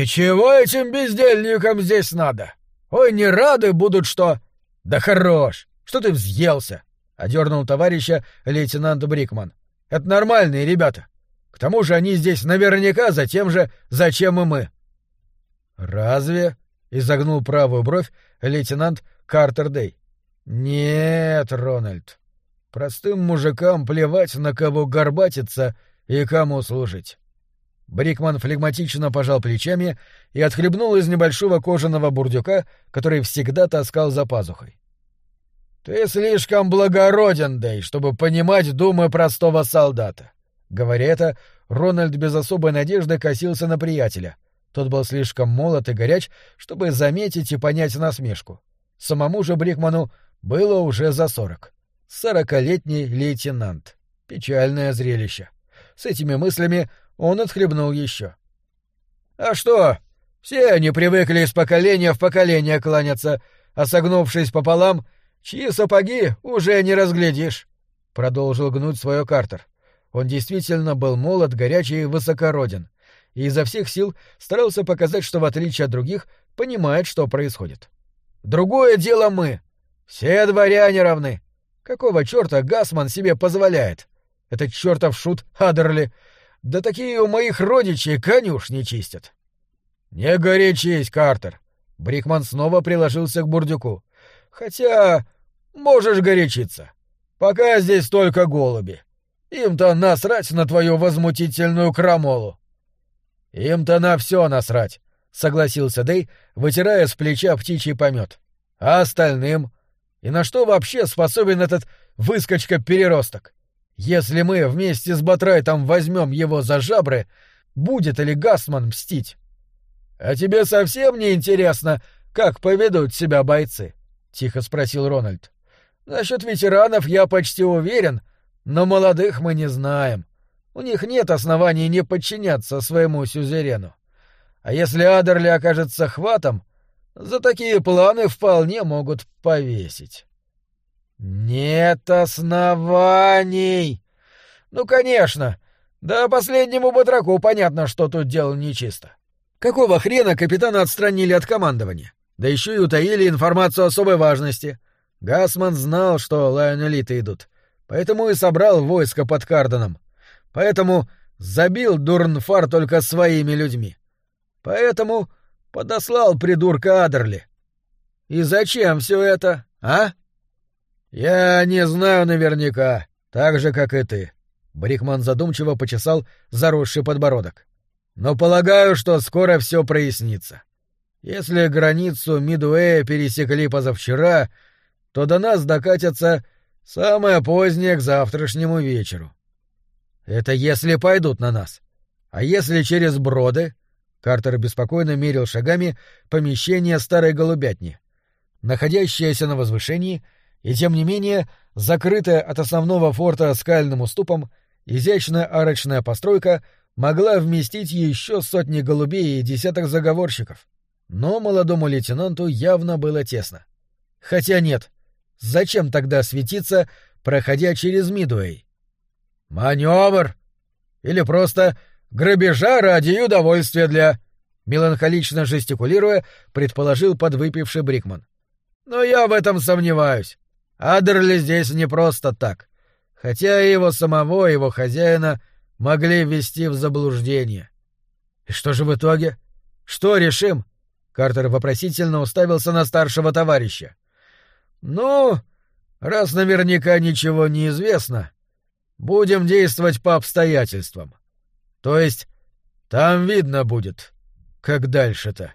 «И чего этим бездельникам здесь надо? Ой, не рады будут, что...» «Да хорош! Что ты взъелся?» — одернул товарища лейтенант Брикман. «Это нормальные ребята. К тому же они здесь наверняка за тем же, зачем и мы». «Разве?» — изогнул правую бровь лейтенант Картер Дэй. «Нет, Рональд. Простым мужикам плевать, на кого горбатиться и кому служить». Брикман флегматично пожал плечами и отхлебнул из небольшого кожаного бурдюка, который всегда таскал за пазухой. «Ты слишком благороден, Дэй, чтобы понимать думы простого солдата». Говоря это, Рональд без особой надежды косился на приятеля. Тот был слишком молод и горяч, чтобы заметить и понять насмешку. Самому же Брикману было уже за сорок. Сорокалетний лейтенант. Печальное зрелище. С этими мыслями он отхлебнул еще. «А что? Все они привыкли из поколения в поколение кланяться, а согнувшись пополам, чьи сапоги уже не разглядишь», — продолжил гнуть свое Картер. Он действительно был молод, горячий и высокороден, и изо всех сил старался показать, что, в отличие от других, понимает, что происходит. «Другое дело мы. Все дворяне равны. Какого черта Гасман себе позволяет? Этот чертов шут Адерли да такие у моих родичей конюшни чистят. Не горячись, Картер. Брикман снова приложился к бурдюку. Хотя можешь горячиться. Пока здесь только голуби. Им-то насрать на твою возмутительную крамолу. Им-то на все насрать, согласился Дэй, вытирая с плеча птичий помет. А остальным? И на что вообще способен этот выскочка-переросток? Если мы вместе с Батрайтом возьмем его за жабры, будет ли Гасман мстить? А тебе совсем не интересно, как поведут себя бойцы? тихо спросил Рональд. Насчет ветеранов я почти уверен, но молодых мы не знаем. У них нет оснований не подчиняться своему сюзерену. А если Адерли окажется хватом, за такие планы вполне могут повесить. «Нет оснований!» «Ну, конечно! Да последнему батраку понятно, что тут дело нечисто. Какого хрена капитана отстранили от командования? Да еще и утаили информацию особой важности. Гасман знал, что лайонелиты идут, поэтому и собрал войско под Карденом. Поэтому забил Дурнфар только своими людьми. Поэтому подослал придурка Адерли. И зачем все это, а?» «Я не знаю наверняка, так же, как и ты». Брикман задумчиво почесал заросший подбородок. «Но полагаю, что скоро все прояснится. Если границу Мидуэя пересекли позавчера, то до нас докатятся самое позднее к завтрашнему вечеру. Это если пойдут на нас. А если через броды?» Картер беспокойно мерил шагами помещение старой голубятни. Находящееся на возвышении — и тем не менее, закрытая от основного форта скальным уступом, изящная арочная постройка могла вместить еще сотни голубей и десяток заговорщиков. Но молодому лейтенанту явно было тесно. Хотя нет, зачем тогда светиться, проходя через Мидуэй? Маневр! Или просто грабежа ради удовольствия для... Меланхолично жестикулируя, предположил подвыпивший Брикман. Но я в этом сомневаюсь. Адерли здесь не просто так. Хотя и его самого, и его хозяина могли ввести в заблуждение. И что же в итоге? Что решим? Картер вопросительно уставился на старшего товарища. Ну, раз наверняка ничего не известно, будем действовать по обстоятельствам. То есть там видно будет, как дальше-то.